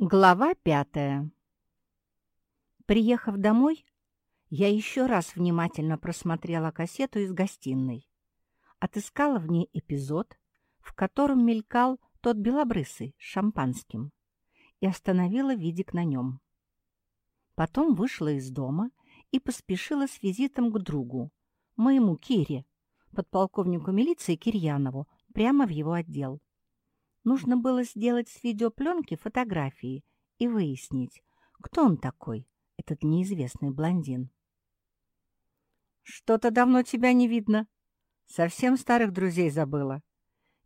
Глава пятая. Приехав домой, я еще раз внимательно просмотрела кассету из гостиной. Отыскала в ней эпизод, в котором мелькал тот белобрысый с шампанским, и остановила видик на нем. Потом вышла из дома и поспешила с визитом к другу, моему Кире, подполковнику милиции Кирьянову, прямо в его отдел. Нужно было сделать с видеопленки фотографии и выяснить, кто он такой, этот неизвестный блондин. «Что-то давно тебя не видно. Совсем старых друзей забыла».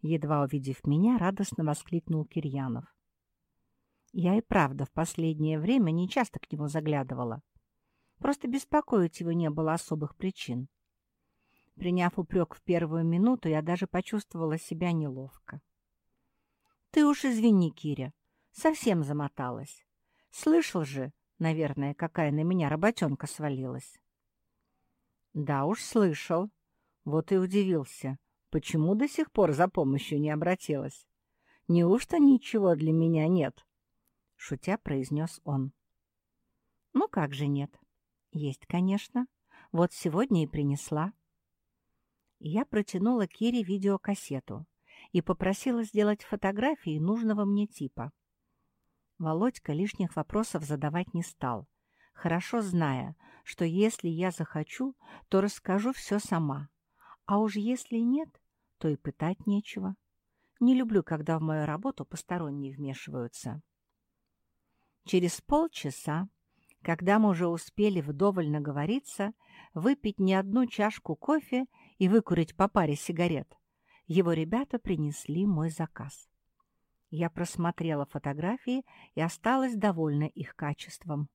Едва увидев меня, радостно воскликнул Кирьянов. Я и правда в последнее время не часто к нему заглядывала. Просто беспокоить его не было особых причин. Приняв упрек в первую минуту, я даже почувствовала себя неловко. Ты уж извини, Киря, совсем замоталась. Слышал же, наверное, какая на меня работенка свалилась. Да уж слышал. Вот и удивился, почему до сих пор за помощью не обратилась. Неужто ничего для меня нет? Шутя произнес он. Ну как же нет? Есть, конечно. Вот сегодня и принесла. Я протянула Кире видеокассету и попросила сделать фотографии нужного мне типа. Володька лишних вопросов задавать не стал, хорошо зная, что если я захочу, то расскажу все сама, а уж если нет, то и пытать нечего. Не люблю, когда в мою работу посторонние вмешиваются. Через полчаса, когда мы уже успели вдоволь наговориться, выпить не одну чашку кофе и выкурить по паре сигарет, его ребята принесли мой заказ. Я просмотрела фотографии и осталась довольна их качеством.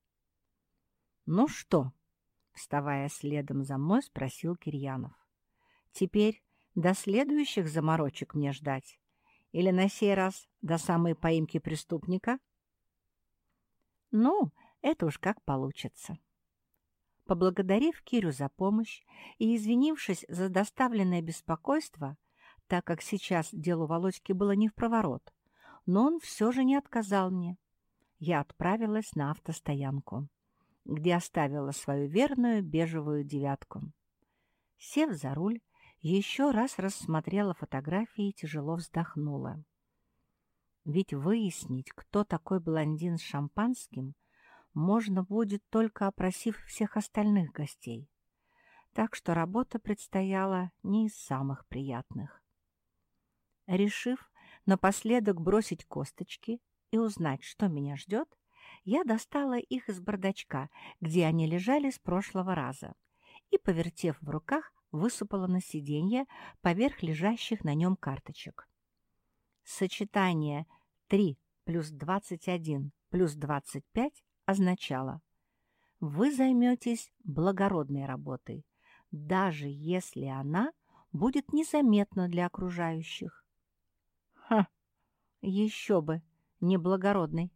«Ну что?» — вставая следом за мной, спросил Кирьянов. «Теперь до следующих заморочек мне ждать? Или на сей раз до самой поимки преступника?» «Ну, это уж как получится». Поблагодарив Кирю за помощь и извинившись за доставленное беспокойство, так как сейчас делу Володьки было не в проворот, но он все же не отказал мне. Я отправилась на автостоянку, где оставила свою верную бежевую девятку. Сев за руль, еще раз рассмотрела фотографии и тяжело вздохнула. Ведь выяснить, кто такой блондин с шампанским, можно будет только опросив всех остальных гостей. Так что работа предстояла не из самых приятных. Решив напоследок бросить косточки и узнать, что меня ждет, я достала их из бардачка, где они лежали с прошлого раза, и, повертев в руках, высыпала на сиденье поверх лежащих на нем карточек. Сочетание 3 плюс 21 плюс 25 означало «Вы займетесь благородной работой, даже если она будет незаметна для окружающих. Еще бы, неблагородный.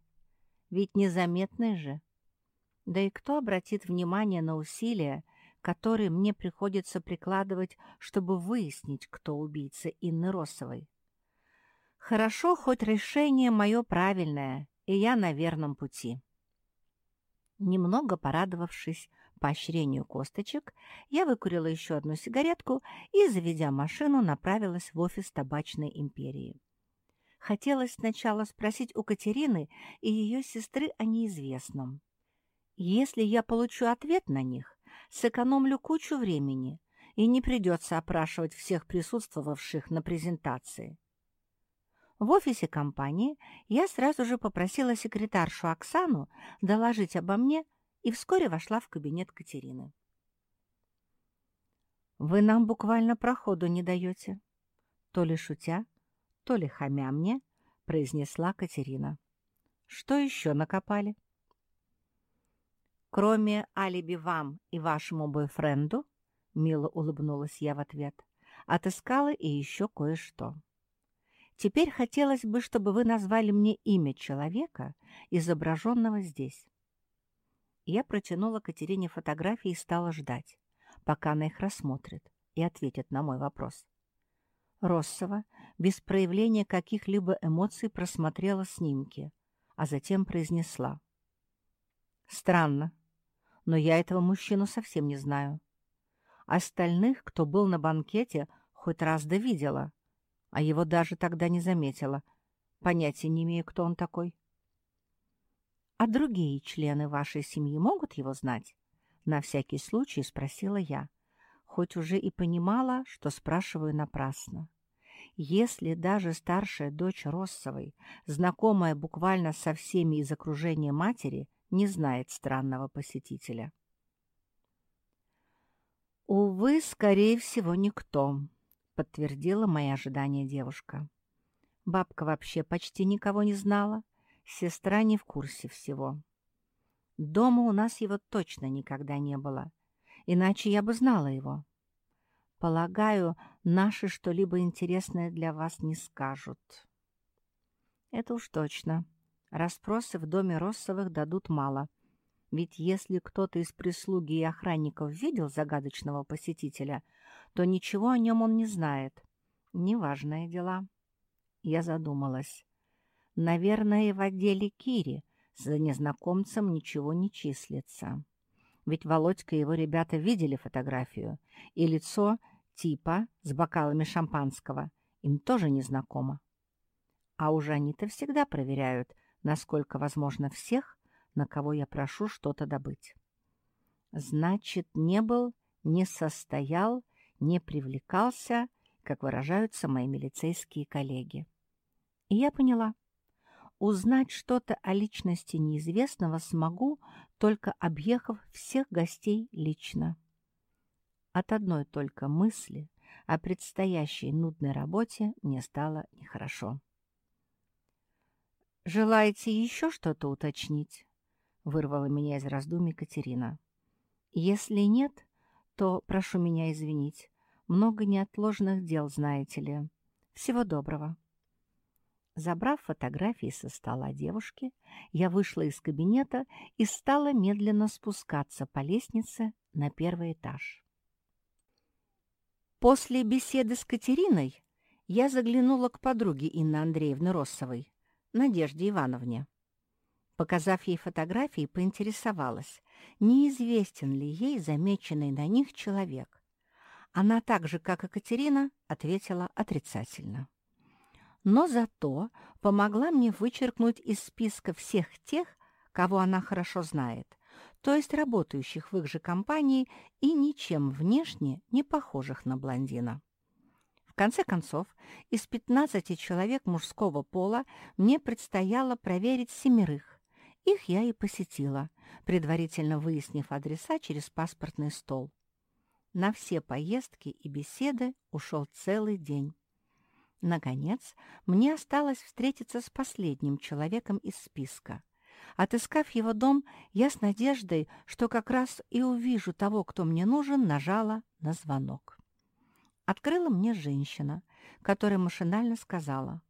Ведь незаметный же. Да и кто обратит внимание на усилия, которые мне приходится прикладывать, чтобы выяснить, кто убийца Инны Росовой? Хорошо, хоть решение мое правильное, и я на верном пути. Немного порадовавшись поощрению косточек, я выкурила еще одну сигаретку и, заведя машину, направилась в офис табачной империи. Хотелось сначала спросить у Катерины и ее сестры о неизвестном. Если я получу ответ на них, сэкономлю кучу времени и не придется опрашивать всех присутствовавших на презентации. В офисе компании я сразу же попросила секретаршу Оксану доложить обо мне и вскоре вошла в кабинет Катерины. «Вы нам буквально проходу не даете», то ли шутя, то ли хамя мне, произнесла Катерина. Что еще накопали? Кроме алиби вам и вашему бойфренду, мило улыбнулась я в ответ, отыскала и еще кое-что. Теперь хотелось бы, чтобы вы назвали мне имя человека, изображенного здесь. Я протянула Катерине фотографии и стала ждать, пока она их рассмотрит и ответит на мой вопрос. Россова без проявления каких-либо эмоций просмотрела снимки, а затем произнесла. «Странно, но я этого мужчину совсем не знаю. Остальных, кто был на банкете, хоть раз да видела, а его даже тогда не заметила. Понятия не имею, кто он такой». «А другие члены вашей семьи могут его знать?» На всякий случай спросила я, хоть уже и понимала, что спрашиваю напрасно. Если даже старшая дочь Россовой, знакомая буквально со всеми из окружения матери, не знает странного посетителя. «Увы, скорее всего, никто», — подтвердила мои ожидания девушка. Бабка вообще почти никого не знала, сестра не в курсе всего. Дома у нас его точно никогда не было, иначе я бы знала его. Полагаю, наши что-либо интересное для вас не скажут. Это уж точно. Распросы в доме Россовых дадут мало. Ведь если кто-то из прислуги и охранников видел загадочного посетителя, то ничего о нем он не знает. Неважные дела. Я задумалась. Наверное, в отделе Кири за незнакомцем ничего не числится. Ведь Володька и его ребята видели фотографию, и лицо типа с бокалами шампанского им тоже не знакомо. А уже они-то всегда проверяют, насколько возможно всех, на кого я прошу что-то добыть. Значит, не был, не состоял, не привлекался, как выражаются мои милицейские коллеги. И я поняла. Узнать что-то о личности неизвестного смогу, только объехав всех гостей лично. От одной только мысли о предстоящей нудной работе мне стало нехорошо. «Желаете еще что-то уточнить?» — вырвала меня из раздумий Катерина. «Если нет, то прошу меня извинить. Много неотложных дел, знаете ли. Всего доброго». Забрав фотографии со стола девушки, я вышла из кабинета и стала медленно спускаться по лестнице на первый этаж. После беседы с Катериной я заглянула к подруге Инны Андреевны Россовой, Надежде Ивановне. Показав ей фотографии, поинтересовалась, неизвестен ли ей замеченный на них человек. Она так же, как и Катерина, ответила отрицательно но зато помогла мне вычеркнуть из списка всех тех, кого она хорошо знает, то есть работающих в их же компании и ничем внешне не похожих на блондина. В конце концов, из 15 человек мужского пола мне предстояло проверить семерых. Их я и посетила, предварительно выяснив адреса через паспортный стол. На все поездки и беседы ушел целый день. Наконец, мне осталось встретиться с последним человеком из списка. Отыскав его дом, я с надеждой, что как раз и увижу того, кто мне нужен, нажала на звонок. Открыла мне женщина, которая машинально сказала.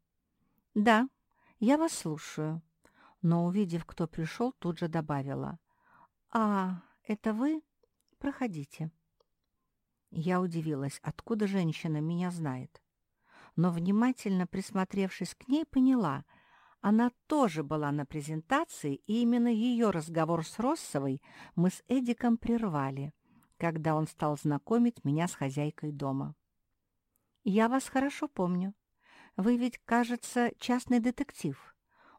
«Да, я вас слушаю», но, увидев, кто пришел, тут же добавила. «А, это вы? Проходите». Я удивилась, откуда женщина меня знает но, внимательно присмотревшись к ней, поняла, она тоже была на презентации, и именно ее разговор с Россовой мы с Эдиком прервали, когда он стал знакомить меня с хозяйкой дома. «Я вас хорошо помню. Вы ведь, кажется, частный детектив»,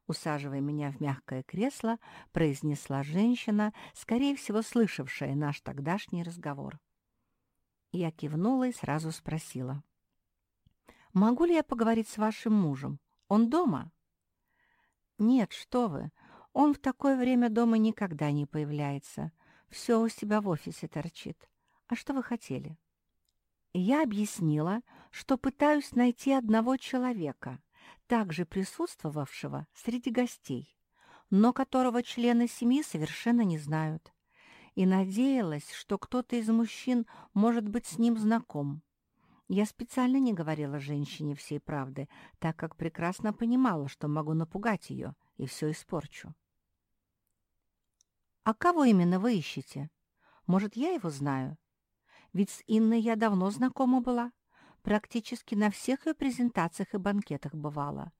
усаживая меня в мягкое кресло, произнесла женщина, скорее всего, слышавшая наш тогдашний разговор. Я кивнула и сразу спросила. «Могу ли я поговорить с вашим мужем? Он дома?» «Нет, что вы. Он в такое время дома никогда не появляется. Все у себя в офисе торчит. А что вы хотели?» Я объяснила, что пытаюсь найти одного человека, также присутствовавшего среди гостей, но которого члены семьи совершенно не знают, и надеялась, что кто-то из мужчин может быть с ним знаком. Я специально не говорила женщине всей правды, так как прекрасно понимала, что могу напугать ее и все испорчу. «А кого именно вы ищете? Может, я его знаю? Ведь с Инной я давно знакома была, практически на всех ее презентациях и банкетах бывала.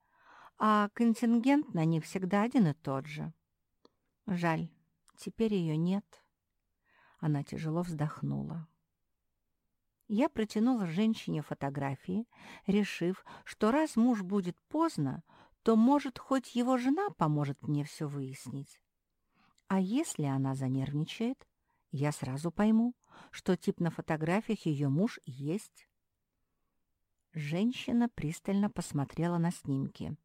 а контингент на них всегда один и тот же. Жаль, теперь ее нет. Она тяжело вздохнула. Я протянула женщине фотографии, решив, что раз муж будет поздно, то, может, хоть его жена поможет мне все выяснить. А если она занервничает, я сразу пойму, что тип на фотографиях ее муж есть. Женщина пристально посмотрела на снимки.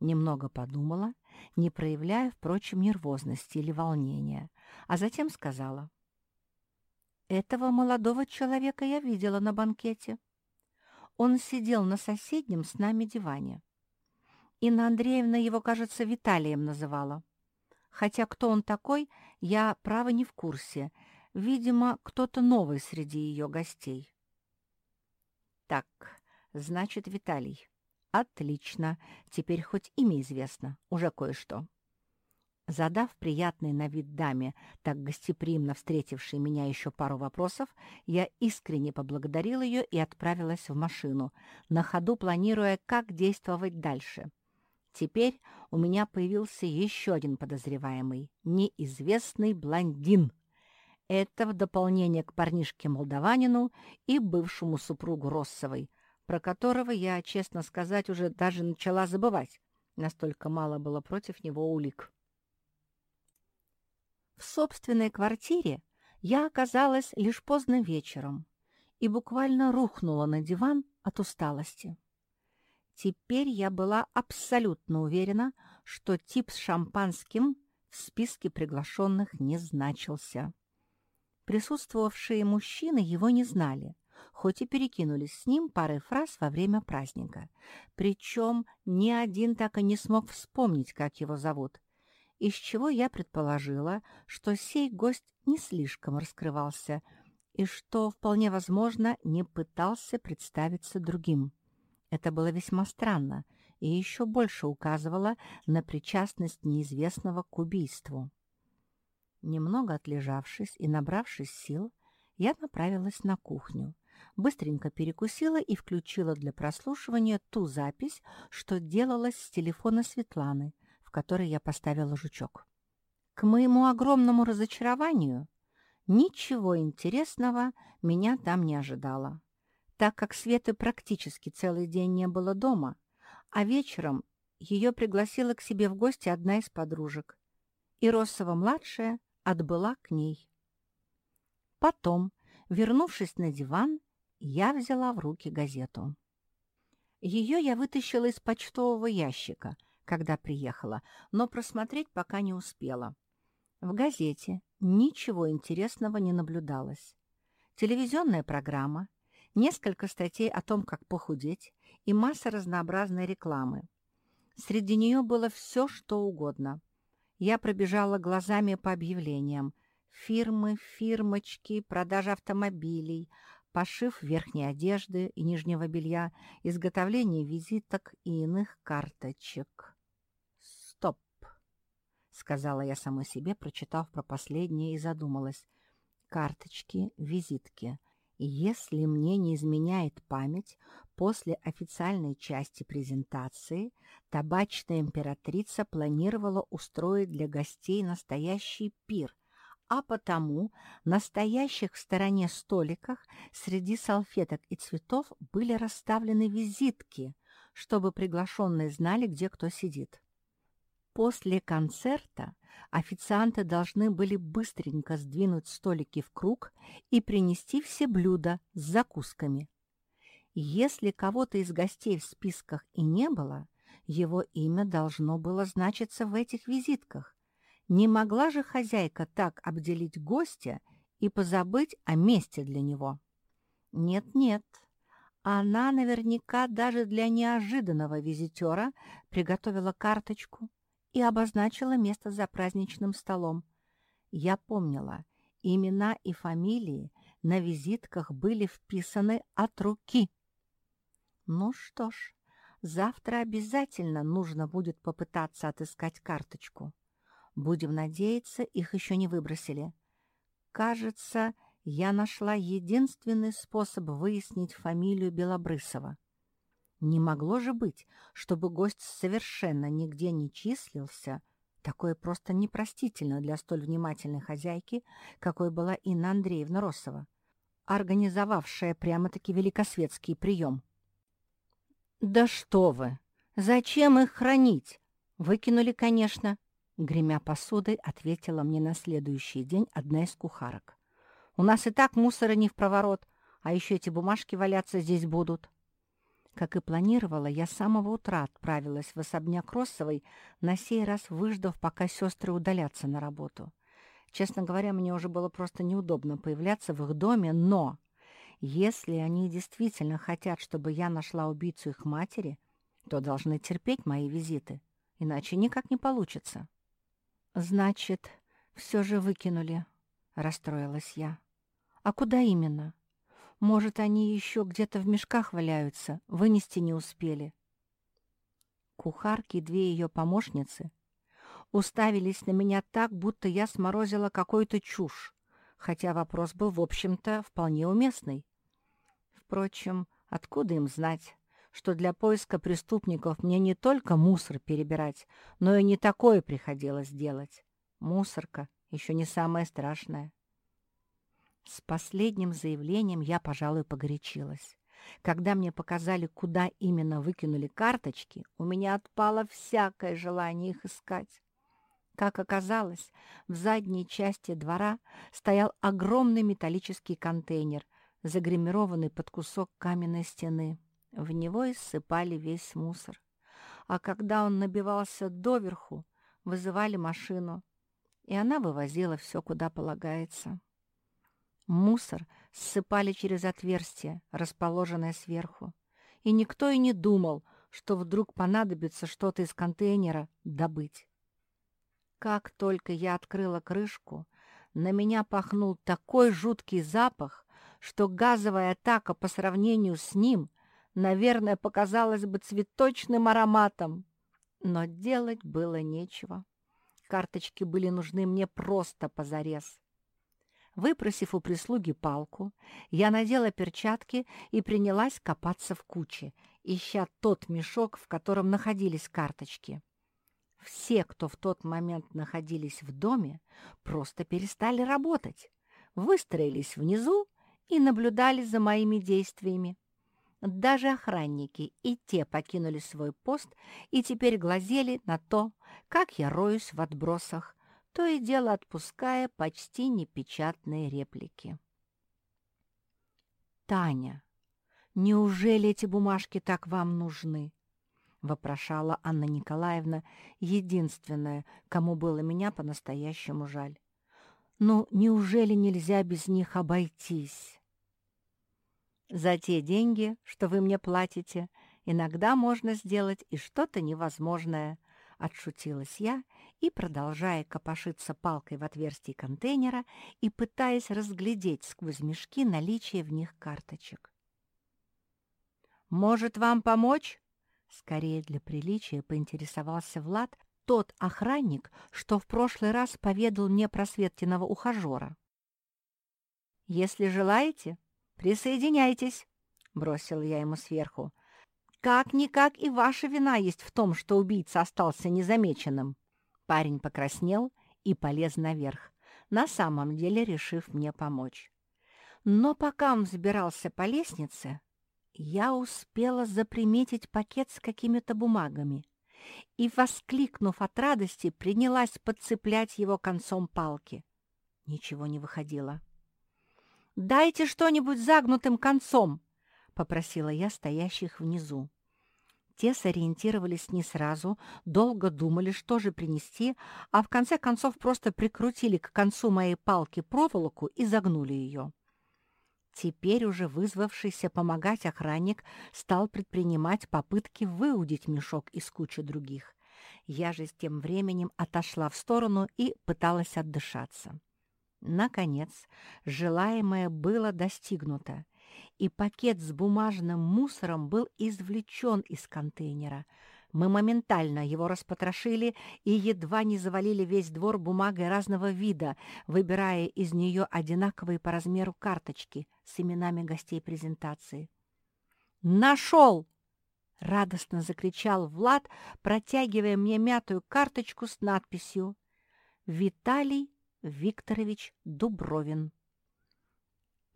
Немного подумала, не проявляя, впрочем, нервозности или волнения, а затем сказала. «Этого молодого человека я видела на банкете. Он сидел на соседнем с нами диване. Инна Андреевна его, кажется, Виталием называла. Хотя кто он такой, я, право, не в курсе. Видимо, кто-то новый среди ее гостей. Так, значит, Виталий. Отлично. Теперь хоть имя известно. Уже кое-что. Задав приятной на вид даме, так гостеприимно встретившей меня еще пару вопросов, я искренне поблагодарил ее и отправилась в машину, на ходу планируя, как действовать дальше. Теперь у меня появился еще один подозреваемый — неизвестный блондин. Это в дополнение к парнишке-молдаванину и бывшему супругу Россовой, про которого я, честно сказать, уже даже начала забывать. Настолько мало было против него улик. В собственной квартире я оказалась лишь поздно вечером и буквально рухнула на диван от усталости. Теперь я была абсолютно уверена, что тип с шампанским в списке приглашенных не значился. Присутствовавшие мужчины его не знали, хоть и перекинулись с ним парой фраз во время праздника. Причем ни один так и не смог вспомнить, как его зовут, из чего я предположила, что сей гость не слишком раскрывался и что, вполне возможно, не пытался представиться другим. Это было весьма странно и еще больше указывало на причастность неизвестного к убийству. Немного отлежавшись и набравшись сил, я направилась на кухню, быстренько перекусила и включила для прослушивания ту запись, что делалась с телефона Светланы, в которой я поставила жучок. К моему огромному разочарованию ничего интересного меня там не ожидало так как Светы практически целый день не было дома, а вечером ее пригласила к себе в гости одна из подружек, и Россова-младшая отбыла к ней. Потом, вернувшись на диван, я взяла в руки газету. Ее я вытащила из почтового ящика, когда приехала, но просмотреть пока не успела. В газете ничего интересного не наблюдалось. Телевизионная программа, несколько статей о том, как похудеть, и масса разнообразной рекламы. Среди нее было все, что угодно. Я пробежала глазами по объявлениям. Фирмы, фирмочки, продажа автомобилей, пошив верхней одежды и нижнего белья, изготовление визиток и иных карточек. Сказала я самой себе, прочитав про последнее и задумалась. «Карточки, визитки. Если мне не изменяет память, после официальной части презентации табачная императрица планировала устроить для гостей настоящий пир, а потому на стоящих в стороне столиках среди салфеток и цветов были расставлены визитки, чтобы приглашенные знали, где кто сидит. После концерта официанты должны были быстренько сдвинуть столики в круг и принести все блюда с закусками. Если кого-то из гостей в списках и не было, его имя должно было значиться в этих визитках. Не могла же хозяйка так обделить гостя и позабыть о месте для него? Нет-нет, она наверняка даже для неожиданного визитера приготовила карточку, и обозначила место за праздничным столом. Я помнила, имена и фамилии на визитках были вписаны от руки. Ну что ж, завтра обязательно нужно будет попытаться отыскать карточку. Будем надеяться, их еще не выбросили. Кажется, я нашла единственный способ выяснить фамилию Белобрысова. Не могло же быть, чтобы гость совершенно нигде не числился. Такое просто непростительно для столь внимательной хозяйки, какой была Инна Андреевна Росова, организовавшая прямо-таки великосветский прием. «Да что вы! Зачем их хранить? Выкинули, конечно!» Гремя посудой, ответила мне на следующий день одна из кухарок. «У нас и так мусора не в проворот, а еще эти бумажки валяться здесь будут». Как и планировала, я с самого утра отправилась в особняк Россовой, на сей раз выждав, пока сестры удалятся на работу. Честно говоря, мне уже было просто неудобно появляться в их доме, но если они действительно хотят, чтобы я нашла убийцу их матери, то должны терпеть мои визиты, иначе никак не получится. «Значит, все же выкинули», — расстроилась я. «А куда именно?» Может, они еще где-то в мешках валяются, вынести не успели. Кухарки, две ее помощницы, уставились на меня так, будто я сморозила какую-то чушь, хотя вопрос был, в общем-то, вполне уместный. Впрочем, откуда им знать, что для поиска преступников мне не только мусор перебирать, но и не такое приходилось делать. Мусорка еще не самое страшное. С последним заявлением я, пожалуй, погорячилась. Когда мне показали, куда именно выкинули карточки, у меня отпало всякое желание их искать. Как оказалось, в задней части двора стоял огромный металлический контейнер, загримированный под кусок каменной стены. В него иссыпали весь мусор. А когда он набивался доверху, вызывали машину, и она вывозила все, куда полагается. Мусор ссыпали через отверстие, расположенное сверху. И никто и не думал, что вдруг понадобится что-то из контейнера добыть. Как только я открыла крышку, на меня пахнул такой жуткий запах, что газовая атака по сравнению с ним, наверное, показалась бы цветочным ароматом. Но делать было нечего. Карточки были нужны мне просто позарез. Выпросив у прислуги палку, я надела перчатки и принялась копаться в куче, ища тот мешок, в котором находились карточки. Все, кто в тот момент находились в доме, просто перестали работать, выстроились внизу и наблюдали за моими действиями. Даже охранники и те покинули свой пост и теперь глазели на то, как я роюсь в отбросах, то и дело отпуская почти непечатные реплики. «Таня, неужели эти бумажки так вам нужны?» — вопрошала Анна Николаевна, единственная, кому было меня по-настоящему жаль. «Ну, неужели нельзя без них обойтись?» «За те деньги, что вы мне платите, иногда можно сделать и что-то невозможное», — отшутилась я и, продолжая копошиться палкой в отверстии контейнера и пытаясь разглядеть сквозь мешки наличие в них карточек. «Может, вам помочь?» Скорее для приличия поинтересовался Влад, тот охранник, что в прошлый раз поведал мне про Светкиного ухажера. «Если желаете, присоединяйтесь», — бросил я ему сверху. Как-никак и ваша вина есть в том, что убийца остался незамеченным. Парень покраснел и полез наверх, на самом деле решив мне помочь. Но пока он взбирался по лестнице, я успела заприметить пакет с какими-то бумагами и, воскликнув от радости, принялась подцеплять его концом палки. Ничего не выходило. «Дайте что-нибудь загнутым концом!» — попросила я стоящих внизу. Те сориентировались не сразу, долго думали, что же принести, а в конце концов просто прикрутили к концу моей палки проволоку и загнули ее. Теперь уже вызвавшийся помогать охранник стал предпринимать попытки выудить мешок из кучи других. Я же с тем временем отошла в сторону и пыталась отдышаться. Наконец, желаемое было достигнуто — и пакет с бумажным мусором был извлечен из контейнера. Мы моментально его распотрошили и едва не завалили весь двор бумагой разного вида, выбирая из нее одинаковые по размеру карточки с именами гостей презентации. «Нашел!» — радостно закричал Влад, протягивая мне мятую карточку с надписью «Виталий Викторович Дубровин».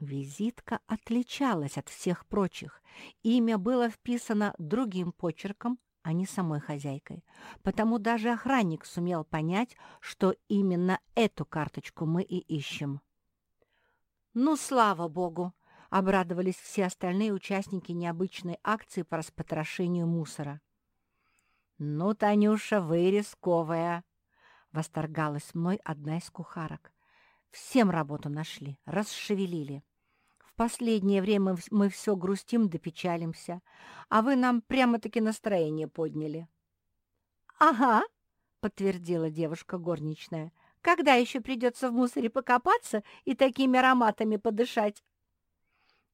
Визитка отличалась от всех прочих. Имя было вписано другим почерком, а не самой хозяйкой. Потому даже охранник сумел понять, что именно эту карточку мы и ищем. «Ну, слава богу!» — обрадовались все остальные участники необычной акции по распотрошению мусора. «Ну, Танюша, вы рисковая!» — восторгалась мной одна из кухарок. «Всем работу нашли, расшевелили. Последнее время мы все грустим да печалимся, а вы нам прямо-таки настроение подняли». «Ага», — подтвердила девушка горничная, когда еще придется в мусоре покопаться и такими ароматами подышать?»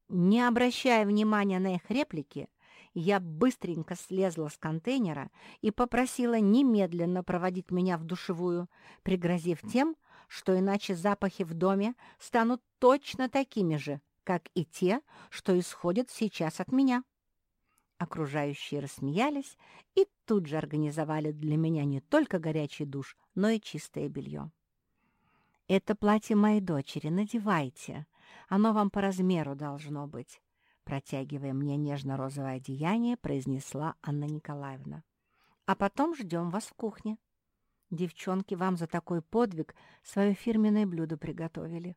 Не обращая внимания на их реплики, я быстренько слезла с контейнера и попросила немедленно проводить меня в душевую, пригрозив тем, что иначе запахи в доме станут точно такими же, как и те, что исходят сейчас от меня. Окружающие рассмеялись и тут же организовали для меня не только горячий душ, но и чистое белье. «Это платье моей дочери, надевайте. Оно вам по размеру должно быть», протягивая мне нежно-розовое одеяние, произнесла Анна Николаевна. «А потом ждем вас в кухне. Девчонки вам за такой подвиг свое фирменное блюдо приготовили».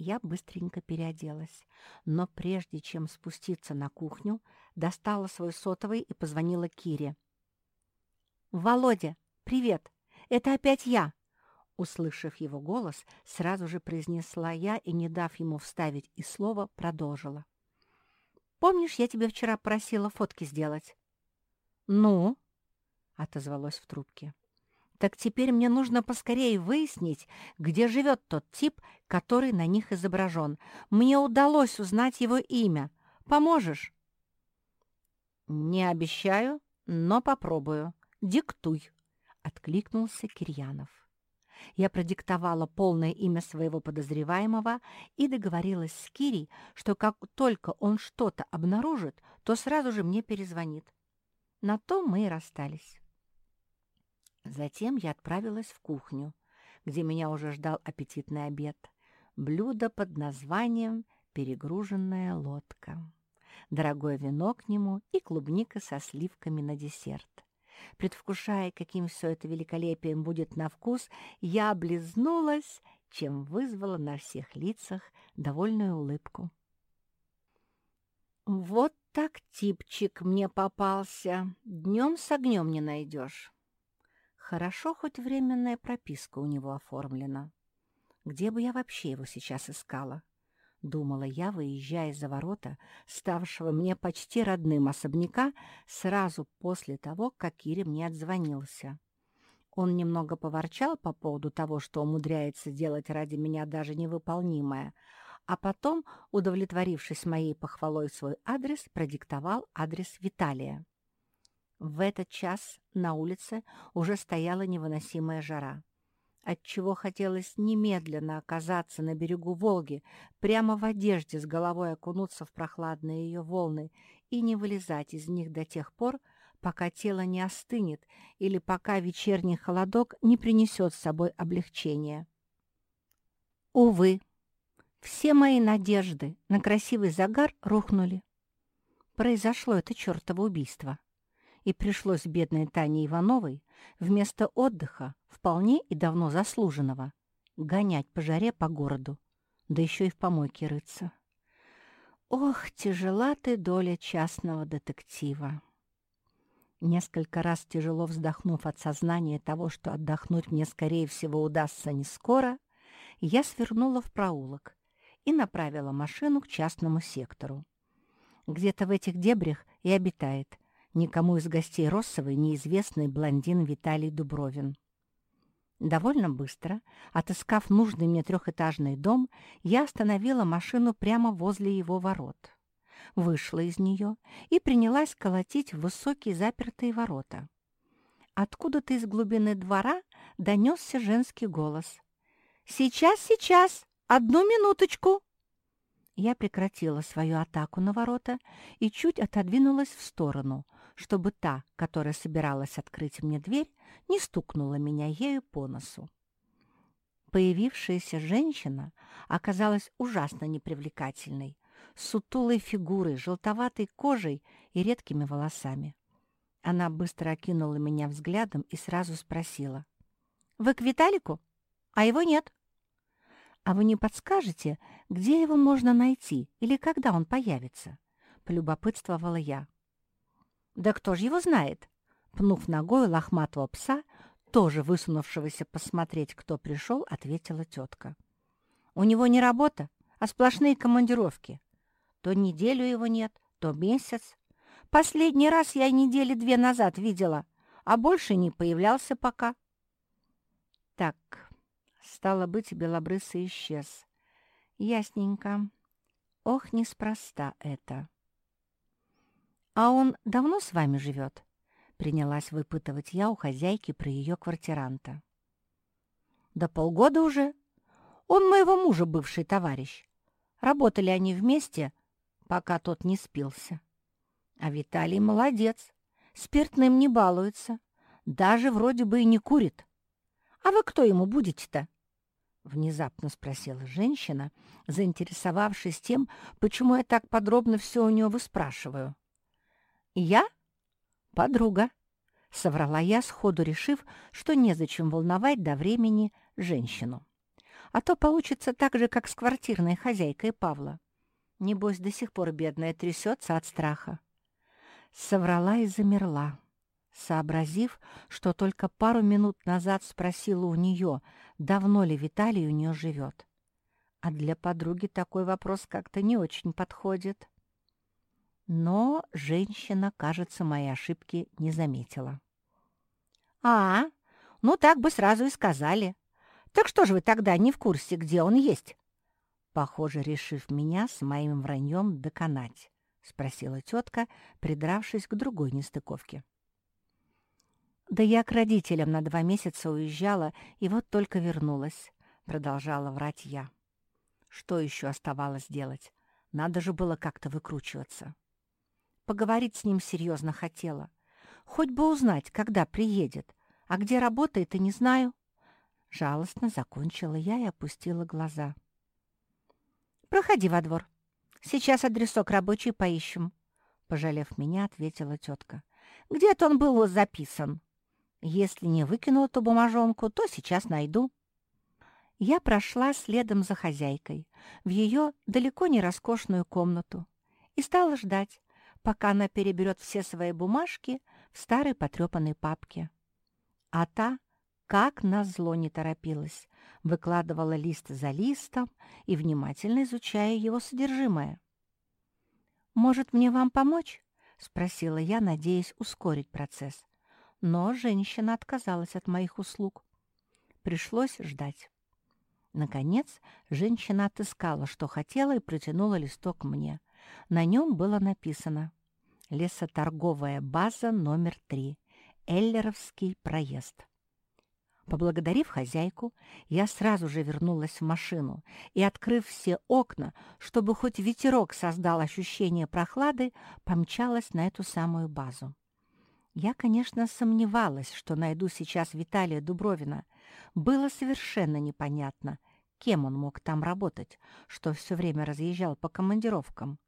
Я быстренько переоделась, но прежде чем спуститься на кухню, достала свой сотовый и позвонила Кире. «Володя, привет! Это опять я!» Услышав его голос, сразу же произнесла я и, не дав ему вставить и слово, продолжила. «Помнишь, я тебе вчера просила фотки сделать?» «Ну?» — отозвалось в трубке. «Так теперь мне нужно поскорее выяснить, где живет тот тип, который на них изображен. Мне удалось узнать его имя. Поможешь?» «Не обещаю, но попробую. Диктуй», — откликнулся Кирьянов. Я продиктовала полное имя своего подозреваемого и договорилась с Кирей, что как только он что-то обнаружит, то сразу же мне перезвонит. На то мы и расстались. Затем я отправилась в кухню, где меня уже ждал аппетитный обед. Блюдо под названием «Перегруженная лодка». Дорогое вино к нему и клубника со сливками на десерт. Предвкушая, каким все это великолепием будет на вкус, я облизнулась, чем вызвала на всех лицах довольную улыбку. «Вот так типчик мне попался. Днем с огнем не найдешь. Хорошо, хоть временная прописка у него оформлена. Где бы я вообще его сейчас искала?» — думала я, выезжая за ворота, ставшего мне почти родным особняка, сразу после того, как Кири мне отзвонился. Он немного поворчал по поводу того, что умудряется делать ради меня даже невыполнимое, а потом, удовлетворившись моей похвалой свой адрес, продиктовал адрес Виталия. В этот час на улице уже стояла невыносимая жара отчего хотелось немедленно оказаться на берегу Волги, прямо в одежде с головой окунуться в прохладные ее волны и не вылезать из них до тех пор, пока тело не остынет или пока вечерний холодок не принесет с собой облегчения. Увы, все мои надежды на красивый загар рухнули. Произошло это чертово убийство и пришлось бедной Тане Ивановой вместо отдыха, вполне и давно заслуженного, гонять по жаре по городу, да еще и в помойке рыться. Ох, тяжела ты доля частного детектива. Несколько раз тяжело вздохнув от сознания того, что отдохнуть мне, скорее всего, удастся не скоро, я свернула в проулок и направила машину к частному сектору. Где-то в этих дебрях и обитает никому из гостей Россовой неизвестный блондин Виталий Дубровин. Довольно быстро, отыскав нужный мне трехэтажный дом, я остановила машину прямо возле его ворот. Вышла из нее и принялась колотить в высокие запертые ворота. Откуда-то из глубины двора донесся женский голос. «Сейчас, сейчас! Одну минуточку!» Я прекратила свою атаку на ворота и чуть отодвинулась в сторону, чтобы та, которая собиралась открыть мне дверь, не стукнула меня ею по носу. Появившаяся женщина оказалась ужасно непривлекательной, сутулой фигурой, желтоватой кожей и редкими волосами. Она быстро окинула меня взглядом и сразу спросила. «Вы к Виталику? А его нет». «А вы не подскажете, где его можно найти или когда он появится?» — полюбопытствовала я. «Да кто же его знает?» Пнув ногой лохматого пса, тоже высунувшегося посмотреть, кто пришел, ответила тетка. «У него не работа, а сплошные командировки. То неделю его нет, то месяц. Последний раз я недели две назад видела, а больше не появлялся пока». «Так, стало быть, белобрысый исчез. Ясненько. Ох, неспроста это». «А он давно с вами живет?» Принялась выпытывать я у хозяйки про ее квартиранта. «Да полгода уже. Он моего мужа бывший товарищ. Работали они вместе, пока тот не спился. А Виталий молодец, спиртным не балуется, даже вроде бы и не курит. А вы кто ему будете-то?» Внезапно спросила женщина, заинтересовавшись тем, почему я так подробно все у нее выспрашиваю. «Я?» «Подруга», — соврала я, сходу решив, что незачем волновать до времени женщину. А то получится так же, как с квартирной хозяйкой Павла. Небось, до сих пор бедная трясется от страха. Соврала и замерла, сообразив, что только пару минут назад спросила у нее, давно ли Виталий у нее живет. А для подруги такой вопрос как-то не очень подходит. Но женщина, кажется, моей ошибки не заметила. «А, ну так бы сразу и сказали. Так что же вы тогда не в курсе, где он есть?» Похоже, решив меня с моим враньем доконать, — спросила тетка, придравшись к другой нестыковке. «Да я к родителям на два месяца уезжала, и вот только вернулась», — продолжала врать я. Что еще оставалось делать? Надо же было как-то выкручиваться. Поговорить с ним серьезно хотела. Хоть бы узнать, когда приедет. А где работает, и не знаю. Жалостно закончила я и опустила глаза. «Проходи во двор. Сейчас адресок рабочий поищем», — пожалев меня, ответила тетка. «Где-то он был записан. Если не выкинул эту бумажонку, то сейчас найду». Я прошла следом за хозяйкой в ее далеко не роскошную комнату и стала ждать, пока она переберет все свои бумажки в старой потрепанной папке. А та, как назло не торопилась, выкладывала лист за листом и внимательно изучая его содержимое. «Может, мне вам помочь?» — спросила я, надеясь ускорить процесс. Но женщина отказалась от моих услуг. Пришлось ждать. Наконец, женщина отыскала, что хотела, и протянула листок мне. На нем было написано «Лесоторговая база номер 3. Эллеровский проезд». Поблагодарив хозяйку, я сразу же вернулась в машину и, открыв все окна, чтобы хоть ветерок создал ощущение прохлады, помчалась на эту самую базу. Я, конечно, сомневалась, что найду сейчас Виталия Дубровина. Было совершенно непонятно, кем он мог там работать, что все время разъезжал по командировкам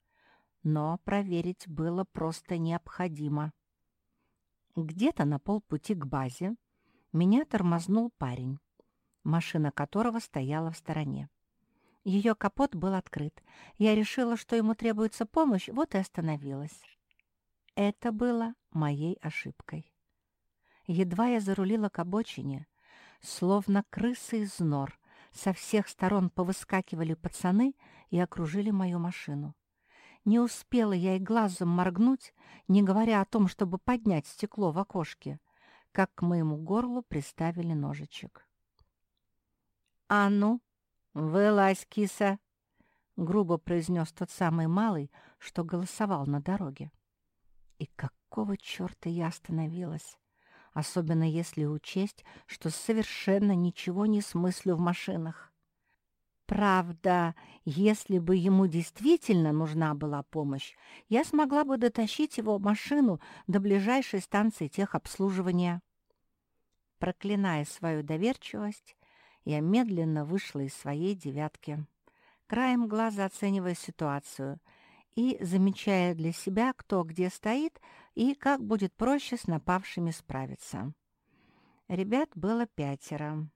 но проверить было просто необходимо. Где-то на полпути к базе меня тормознул парень, машина которого стояла в стороне. Ее капот был открыт. Я решила, что ему требуется помощь, вот и остановилась. Это было моей ошибкой. Едва я зарулила к обочине, словно крысы из нор, со всех сторон повыскакивали пацаны и окружили мою машину. Не успела я и глазом моргнуть, не говоря о том, чтобы поднять стекло в окошке, как к моему горлу приставили ножичек. «А ну, вылазь, киса!» — грубо произнес тот самый малый, что голосовал на дороге. И какого черта я остановилась? Особенно если учесть, что совершенно ничего не смыслю в машинах. Правда, если бы ему действительно нужна была помощь, я смогла бы дотащить его машину до ближайшей станции техобслуживания. Проклиная свою доверчивость, я медленно вышла из своей девятки, краем глаза оценивая ситуацию и замечая для себя, кто где стоит и как будет проще с напавшими справиться. Ребят было пятеро.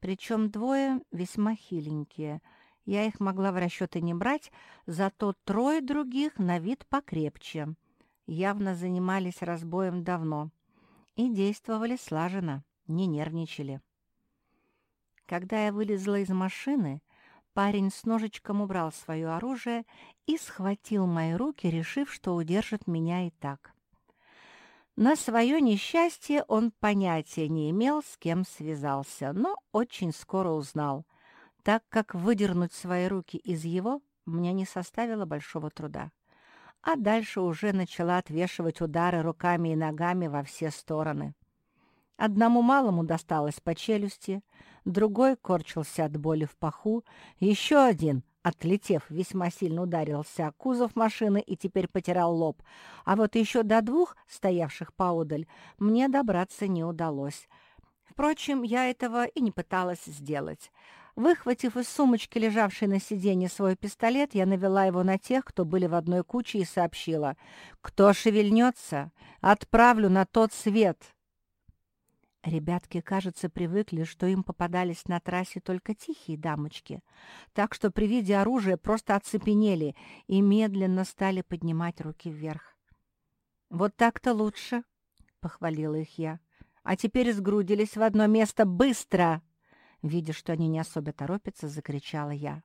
Причем двое весьма хиленькие. Я их могла в расчеты не брать, зато трое других на вид покрепче. Явно занимались разбоем давно и действовали слаженно, не нервничали. Когда я вылезла из машины, парень с ножичком убрал свое оружие и схватил мои руки, решив, что удержит меня и так. На свое несчастье он понятия не имел, с кем связался, но очень скоро узнал, так как выдернуть свои руки из его мне не составило большого труда. А дальше уже начала отвешивать удары руками и ногами во все стороны. Одному малому досталось по челюсти, другой корчился от боли в паху, еще один Отлетев, весьма сильно ударился о кузов машины и теперь потирал лоб. А вот еще до двух, стоявших поодаль, мне добраться не удалось. Впрочем, я этого и не пыталась сделать. Выхватив из сумочки, лежавшей на сиденье, свой пистолет, я навела его на тех, кто были в одной куче, и сообщила. «Кто шевельнется, отправлю на тот свет!» Ребятки, кажется, привыкли, что им попадались на трассе только тихие дамочки, так что при виде оружия просто оцепенели и медленно стали поднимать руки вверх. «Вот так-то лучше», — похвалила их я. «А теперь сгрудились в одно место быстро!» Видя, что они не особо торопятся, закричала я.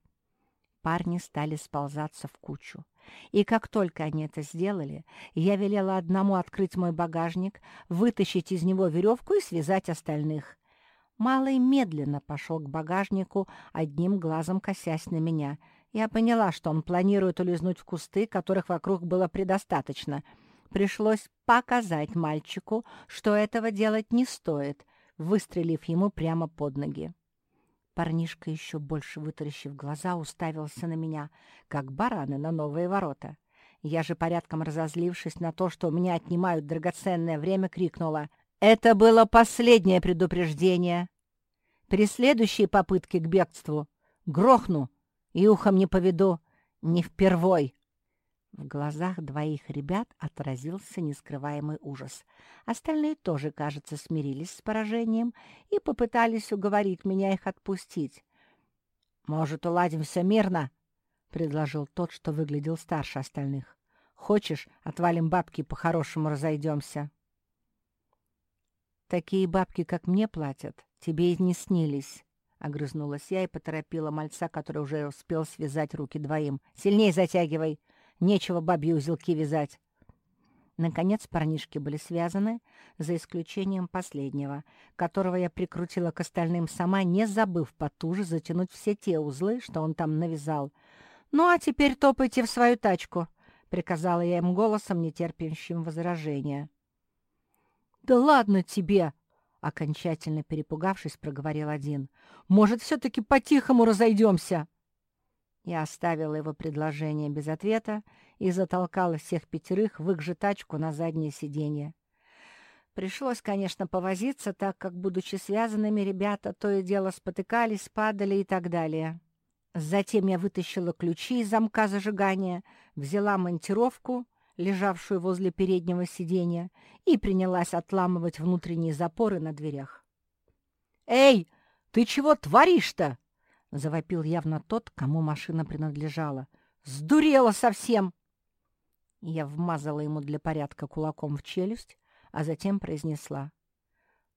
Парни стали сползаться в кучу. И как только они это сделали, я велела одному открыть мой багажник, вытащить из него веревку и связать остальных. Малый медленно пошел к багажнику, одним глазом косясь на меня. Я поняла, что он планирует улизнуть в кусты, которых вокруг было предостаточно. Пришлось показать мальчику, что этого делать не стоит, выстрелив ему прямо под ноги. Парнишка, еще больше вытаращив глаза, уставился на меня, как бараны на новые ворота. Я же, порядком разозлившись на то, что у меня отнимают драгоценное время, крикнула «Это было последнее предупреждение! При следующей попытке к бегству грохну и ухом не поведу, не впервой!» В глазах двоих ребят отразился нескрываемый ужас. Остальные тоже, кажется, смирились с поражением и попытались уговорить меня их отпустить. «Может, уладим все мирно?» — предложил тот, что выглядел старше остальных. «Хочешь, отвалим бабки и по-хорошему разойдемся?» «Такие бабки, как мне платят, тебе и не снились», — огрызнулась я и поторопила мальца, который уже успел связать руки двоим. «Сильней затягивай!» Нечего бабьи узелки вязать. Наконец парнишки были связаны, за исключением последнего, которого я прикрутила к остальным сама, не забыв потуже затянуть все те узлы, что он там навязал. «Ну, а теперь топайте в свою тачку», — приказала я им голосом, нетерпящим возражения. «Да ладно тебе!» — окончательно перепугавшись, проговорил один. «Может, все-таки по-тихому разойдемся?» Я оставила его предложение без ответа и затолкала всех пятерых в их же тачку на заднее сиденье. Пришлось, конечно, повозиться, так как, будучи связанными, ребята то и дело спотыкались, падали и так далее. Затем я вытащила ключи из замка зажигания, взяла монтировку, лежавшую возле переднего сиденья, и принялась отламывать внутренние запоры на дверях. «Эй, ты чего творишь-то?» — завопил явно тот, кому машина принадлежала. «Сдурела совсем!» Я вмазала ему для порядка кулаком в челюсть, а затем произнесла.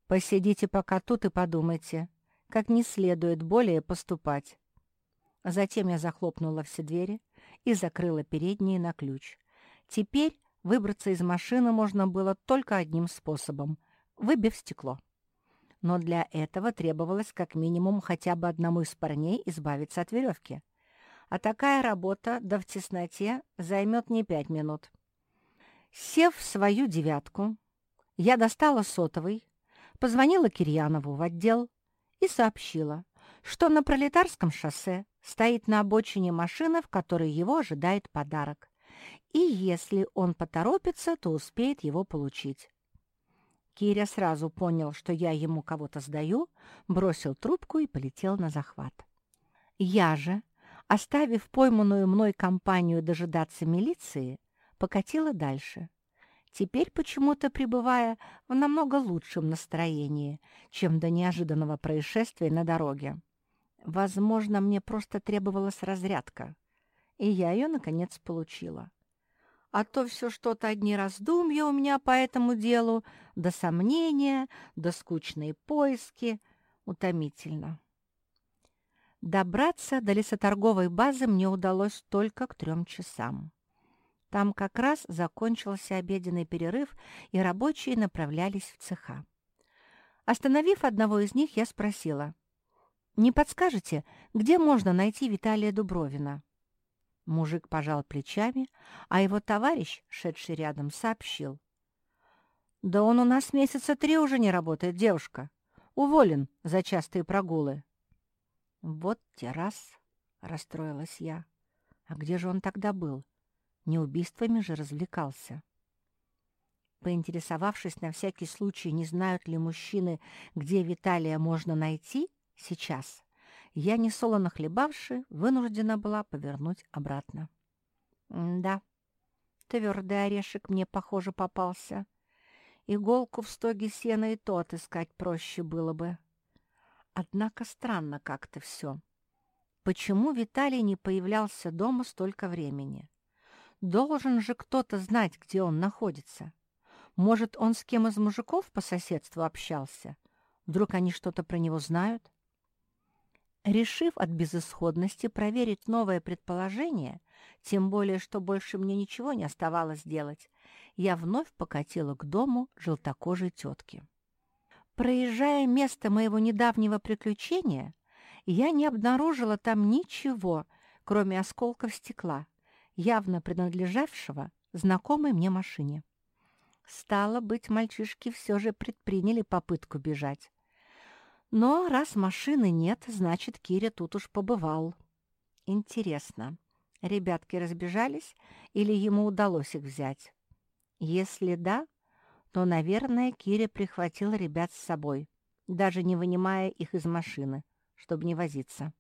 «Посидите пока тут и подумайте, как не следует более поступать». Затем я захлопнула все двери и закрыла передние на ключ. Теперь выбраться из машины можно было только одним способом — выбив стекло но для этого требовалось как минимум хотя бы одному из парней избавиться от веревки. А такая работа, да в тесноте, займет не пять минут. Сев в свою девятку, я достала сотовый, позвонила Кирьянову в отдел и сообщила, что на пролетарском шоссе стоит на обочине машина, в которой его ожидает подарок. И если он поторопится, то успеет его получить. Киря сразу понял, что я ему кого-то сдаю, бросил трубку и полетел на захват. Я же, оставив пойманную мной компанию дожидаться милиции, покатила дальше. Теперь почему-то пребывая в намного лучшем настроении, чем до неожиданного происшествия на дороге. Возможно, мне просто требовалась разрядка, и я ее, наконец, получила. А то все что-то одни раздумья у меня по этому делу, до сомнения, до скучные поиски. Утомительно. Добраться до лесоторговой базы мне удалось только к трем часам. Там как раз закончился обеденный перерыв, и рабочие направлялись в цеха. Остановив одного из них, я спросила, «Не подскажете, где можно найти Виталия Дубровина?» Мужик пожал плечами, а его товарищ, шедший рядом, сообщил. «Да он у нас месяца три уже не работает, девушка. Уволен за частые прогулы». «Вот те раз», — расстроилась я. «А где же он тогда был? Не убийствами же развлекался». Поинтересовавшись на всякий случай, не знают ли мужчины, где Виталия можно найти сейчас, я, несолоно хлебавши, вынуждена была повернуть обратно. да, твердый орешек мне, похоже, попался. Иголку в стоге сена и то отыскать проще было бы. Однако странно как-то все. Почему Виталий не появлялся дома столько времени? Должен же кто-то знать, где он находится. Может, он с кем из мужиков по соседству общался? Вдруг они что-то про него знают? Решив от безысходности проверить новое предположение, тем более, что больше мне ничего не оставалось делать, я вновь покатила к дому желтокожей тетки. Проезжая место моего недавнего приключения, я не обнаружила там ничего, кроме осколков стекла, явно принадлежавшего знакомой мне машине. Стало быть, мальчишки все же предприняли попытку бежать. Но раз машины нет, значит, Киря тут уж побывал. Интересно, ребятки разбежались или ему удалось их взять? Если да, то, наверное, Киря прихватил ребят с собой, даже не вынимая их из машины, чтобы не возиться.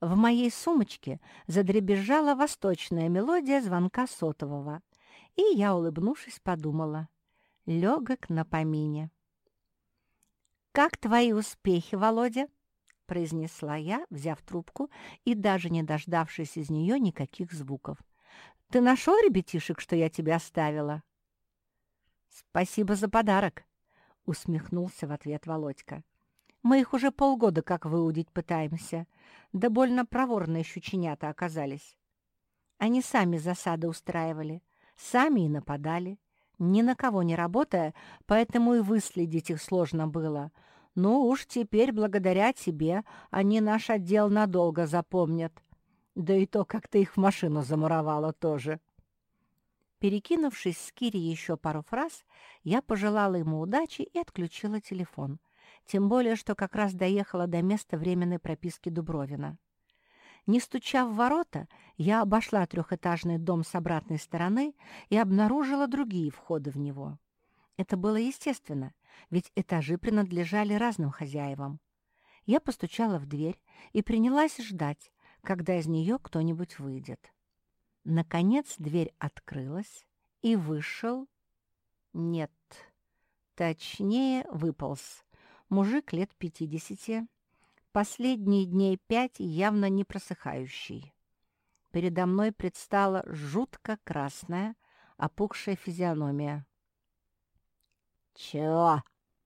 В моей сумочке задребезжала восточная мелодия звонка сотового, и я, улыбнувшись, подумала — легок на помине. «Как твои успехи, Володя?» — произнесла я, взяв трубку и даже не дождавшись из нее никаких звуков. «Ты нашел ребятишек, что я тебе оставила?» «Спасибо за подарок», — усмехнулся в ответ Володька. «Мы их уже полгода как выудить пытаемся, да больно проворные щученята оказались. Они сами засады устраивали, сами и нападали, ни на кого не работая, поэтому и выследить их сложно было. Ну уж теперь, благодаря тебе, они наш отдел надолго запомнят. Да и то, как ты их в машину замуровала тоже. Перекинувшись с Кири еще пару фраз, я пожелала ему удачи и отключила телефон. Тем более, что как раз доехала до места временной прописки Дубровина. Не стуча в ворота, я обошла трехэтажный дом с обратной стороны и обнаружила другие входы в него. Это было естественно, ведь этажи принадлежали разным хозяевам. Я постучала в дверь и принялась ждать, когда из нее кто-нибудь выйдет. Наконец дверь открылась, и вышел... Нет, точнее, выполз. Мужик лет пятидесяти, последние дней пять явно не просыхающий. Передо мной предстала жутко красная, опухшая физиономия. «Чего?»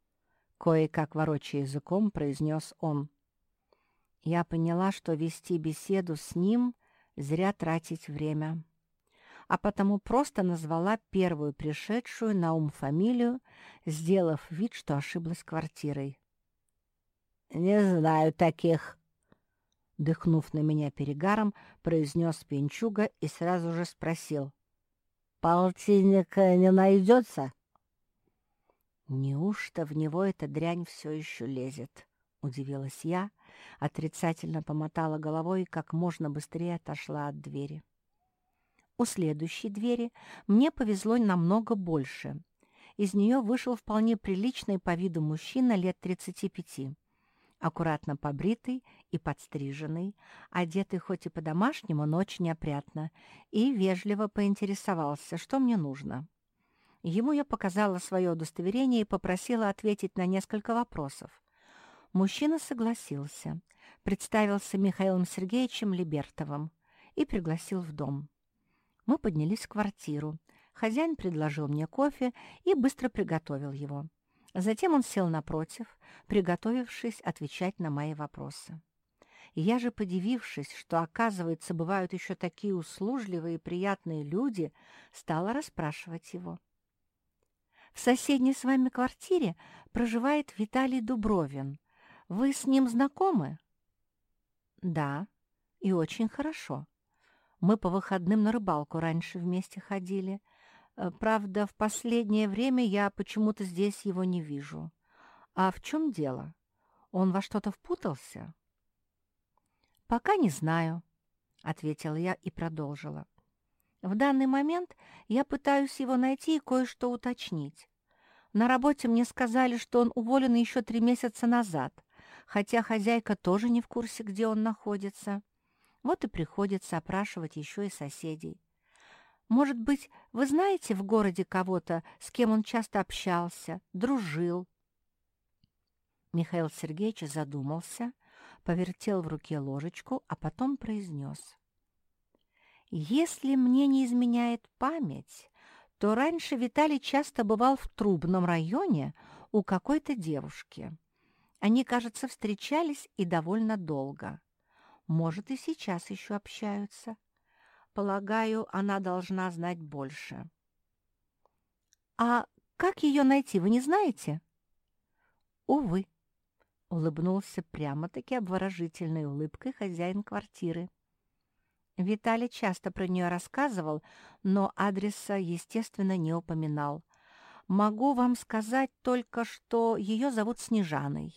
— кое-как ворочая языком произнес он. Я поняла, что вести беседу с ним — зря тратить время, а потому просто назвала первую пришедшую на ум фамилию, сделав вид, что ошиблась квартирой. «Не знаю таких», — дыхнув на меня перегаром, произнес Пинчуга и сразу же спросил. «Полтинника не найдется?» «Неужто в него эта дрянь все еще лезет?» — удивилась я, отрицательно помотала головой и как можно быстрее отошла от двери. У следующей двери мне повезло намного больше. Из нее вышел вполне приличный по виду мужчина лет 35, аккуратно побритый и подстриженный, одетый хоть и по-домашнему, но очень опрятно, и вежливо поинтересовался, что мне нужно. Ему я показала свое удостоверение и попросила ответить на несколько вопросов. Мужчина согласился, представился Михаилом Сергеевичем Либертовым и пригласил в дом. Мы поднялись в квартиру. Хозяин предложил мне кофе и быстро приготовил его. Затем он сел напротив, приготовившись отвечать на мои вопросы. Я же, подивившись, что, оказывается, бывают еще такие услужливые и приятные люди, стала расспрашивать его. «В соседней с вами квартире проживает Виталий Дубровин. Вы с ним знакомы?» «Да, и очень хорошо. Мы по выходным на рыбалку раньше вместе ходили. Э, правда, в последнее время я почему-то здесь его не вижу. А в чем дело? Он во что-то впутался?» «Пока не знаю», — ответила я и продолжила. «В данный момент я пытаюсь его найти и кое-что уточнить. На работе мне сказали, что он уволен еще три месяца назад, хотя хозяйка тоже не в курсе, где он находится. Вот и приходится опрашивать еще и соседей. Может быть, вы знаете в городе кого-то, с кем он часто общался, дружил?» Михаил Сергеевич задумался, повертел в руке ложечку, а потом произнес. «Если мне не изменяет память, то раньше Виталий часто бывал в Трубном районе у какой-то девушки. Они, кажется, встречались и довольно долго. Может, и сейчас еще общаются. Полагаю, она должна знать больше. «А как ее найти, вы не знаете?» «Увы», — улыбнулся прямо-таки обворожительной улыбкой хозяин квартиры. Виталий часто про нее рассказывал, но адреса, естественно, не упоминал. Могу вам сказать только, что ее зовут Снежаной.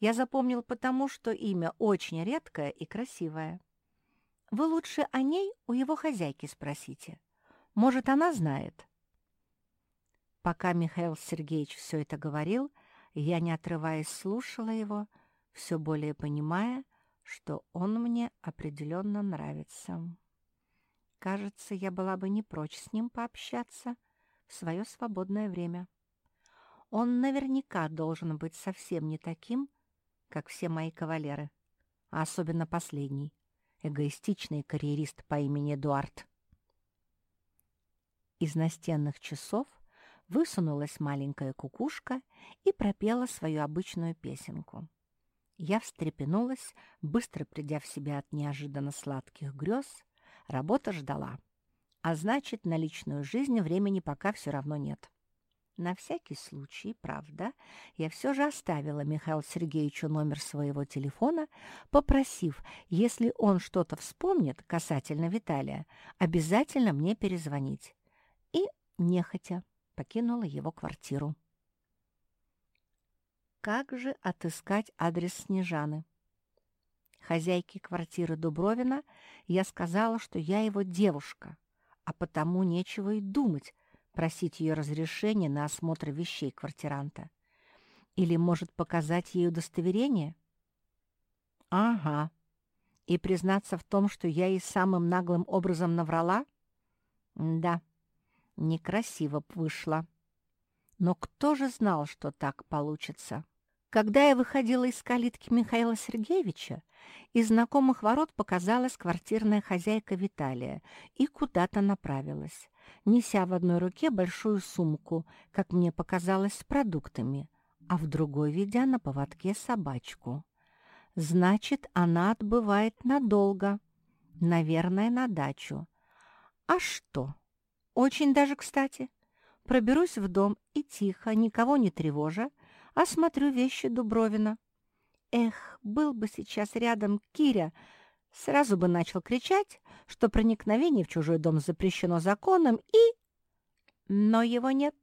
Я запомнил потому, что имя очень редкое и красивое. Вы лучше о ней у его хозяйки спросите. Может, она знает?» Пока Михаил Сергеевич все это говорил, я, не отрываясь, слушала его, все более понимая, что он мне определенно нравится. Кажется, я была бы не прочь с ним пообщаться в свое свободное время. Он наверняка должен быть совсем не таким, как все мои кавалеры, а особенно последний, эгоистичный карьерист по имени Эдуард. Из настенных часов высунулась маленькая кукушка и пропела свою обычную песенку. Я встрепенулась, быстро придя в себя от неожиданно сладких грез. Работа ждала. А значит, на личную жизнь времени пока все равно нет. На всякий случай, правда, я все же оставила Михаилу Сергеевичу номер своего телефона, попросив, если он что-то вспомнит касательно Виталия, обязательно мне перезвонить. И, нехотя, покинула его квартиру. Как же отыскать адрес Снежаны? Хозяйке квартиры Дубровина я сказала, что я его девушка, а потому нечего и думать, просить ее разрешения на осмотр вещей квартиранта. Или, может, показать ей удостоверение? Ага. И признаться в том, что я ей самым наглым образом наврала? Да, некрасиво вышло. Но кто же знал, что так получится? Когда я выходила из калитки Михаила Сергеевича, из знакомых ворот показалась квартирная хозяйка Виталия и куда-то направилась неся в одной руке большую сумку, как мне показалось, с продуктами, а в другой ведя на поводке собачку. Значит, она отбывает надолго, наверное, на дачу. А что? Очень даже кстати. Проберусь в дом и тихо, никого не тревожа, осмотрю вещи Дубровина. Эх, был бы сейчас рядом Киря, сразу бы начал кричать, что проникновение в чужой дом запрещено законом и... Но его нет,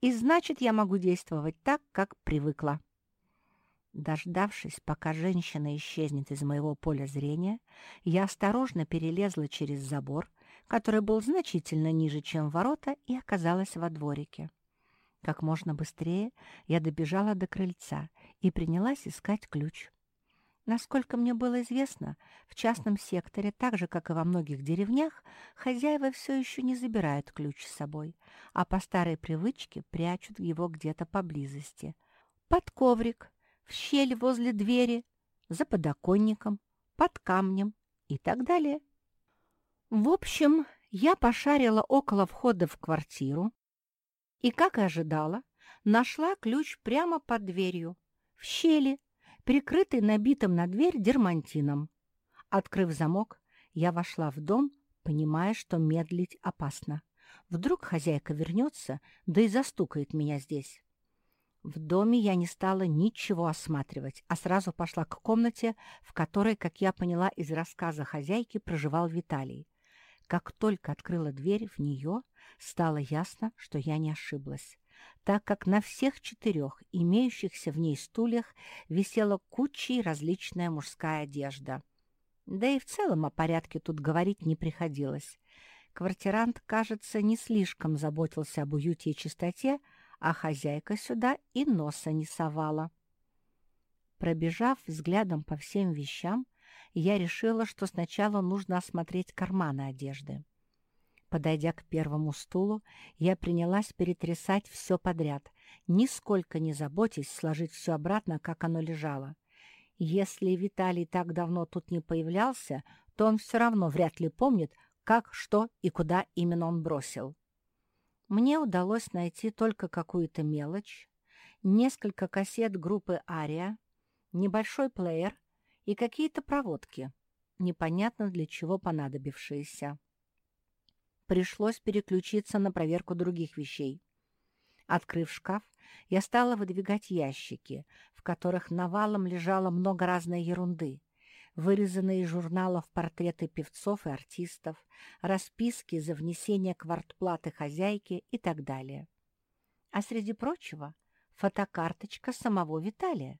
и значит, я могу действовать так, как привыкла. Дождавшись, пока женщина исчезнет из моего поля зрения, я осторожно перелезла через забор, который был значительно ниже, чем ворота, и оказалась во дворике. Как можно быстрее я добежала до крыльца и принялась искать ключ. Насколько мне было известно, в частном секторе, так же, как и во многих деревнях, хозяева все еще не забирают ключ с собой, а по старой привычке прячут его где-то поблизости. Под коврик, в щель возле двери, за подоконником, под камнем и так далее. В общем, я пошарила около входа в квартиру и, как и ожидала, нашла ключ прямо под дверью, в щели, прикрытый набитым на дверь дермантином. Открыв замок, я вошла в дом, понимая, что медлить опасно. Вдруг хозяйка вернется, да и застукает меня здесь. В доме я не стала ничего осматривать, а сразу пошла к комнате, в которой, как я поняла из рассказа хозяйки, проживал Виталий. Как только открыла дверь в нее, стало ясно, что я не ошиблась, так как на всех четырех имеющихся в ней стульях висела кучей различная мужская одежда. Да и в целом о порядке тут говорить не приходилось. Квартирант, кажется, не слишком заботился об уюте и чистоте, а хозяйка сюда и носа не совала. Пробежав взглядом по всем вещам, я решила, что сначала нужно осмотреть карманы одежды. Подойдя к первому стулу, я принялась перетрясать все подряд, нисколько не заботясь сложить все обратно, как оно лежало. Если Виталий так давно тут не появлялся, то он все равно вряд ли помнит, как, что и куда именно он бросил. Мне удалось найти только какую-то мелочь, несколько кассет группы «Ария», небольшой плеер и какие-то проводки, непонятно для чего понадобившиеся. Пришлось переключиться на проверку других вещей. Открыв шкаф, я стала выдвигать ящики, в которых навалом лежало много разной ерунды, вырезанные из журналов портреты певцов и артистов, расписки за внесение квартплаты хозяйки и так далее. А среди прочего фотокарточка самого Виталия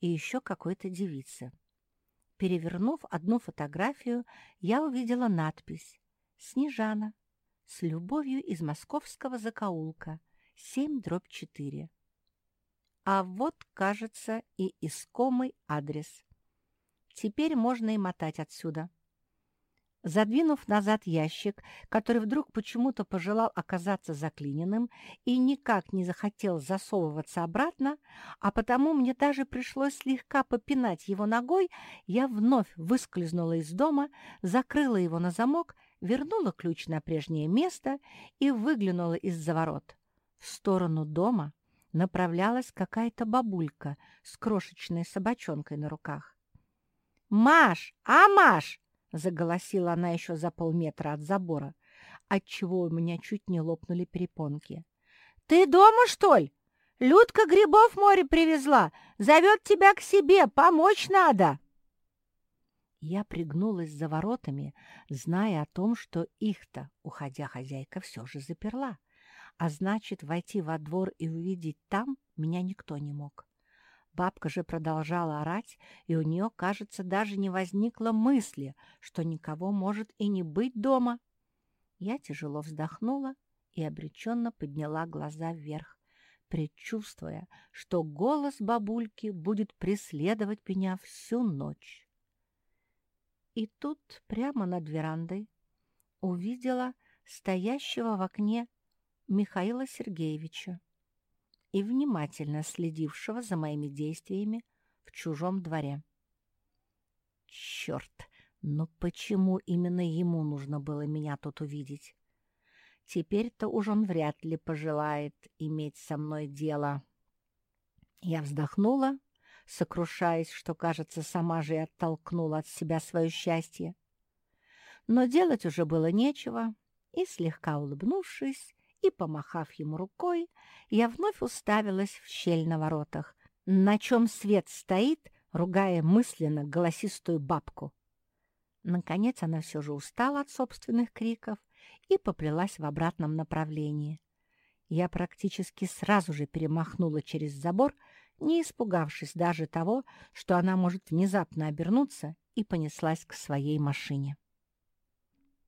и еще какой-то девицы. Перевернув одну фотографию, я увидела надпись «Снежана» с любовью из московского закоулка 7 дробь 4. А вот, кажется, и искомый адрес. Теперь можно и мотать отсюда. Задвинув назад ящик, который вдруг почему-то пожелал оказаться заклиненным и никак не захотел засовываться обратно, а потому мне даже пришлось слегка попинать его ногой, я вновь выскользнула из дома, закрыла его на замок, вернула ключ на прежнее место и выглянула из-за ворот. В сторону дома направлялась какая-то бабулька с крошечной собачонкой на руках. «Маш! А, Маш!» — заголосила она еще за полметра от забора, отчего у меня чуть не лопнули перепонки. «Ты дома, что ли? Людка грибов море привезла, зовет тебя к себе, помочь надо!» Я пригнулась за воротами, зная о том, что их-то, уходя хозяйка, все же заперла, а значит, войти во двор и увидеть там меня никто не мог. Бабка же продолжала орать, и у нее, кажется, даже не возникло мысли, что никого может и не быть дома. Я тяжело вздохнула и обреченно подняла глаза вверх, предчувствуя, что голос бабульки будет преследовать меня всю ночь. И тут, прямо над верандой, увидела стоящего в окне Михаила Сергеевича и внимательно следившего за моими действиями в чужом дворе. Черт, но почему именно ему нужно было меня тут увидеть? Теперь-то уж он вряд ли пожелает иметь со мной дело. Я вздохнула, сокрушаясь, что, кажется, сама же и оттолкнула от себя свое счастье. Но делать уже было нечего, и, слегка улыбнувшись, и, помахав ему рукой, я вновь уставилась в щель на воротах, на чем свет стоит, ругая мысленно голосистую бабку. Наконец она все же устала от собственных криков и поплелась в обратном направлении. Я практически сразу же перемахнула через забор, не испугавшись даже того, что она может внезапно обернуться, и понеслась к своей машине.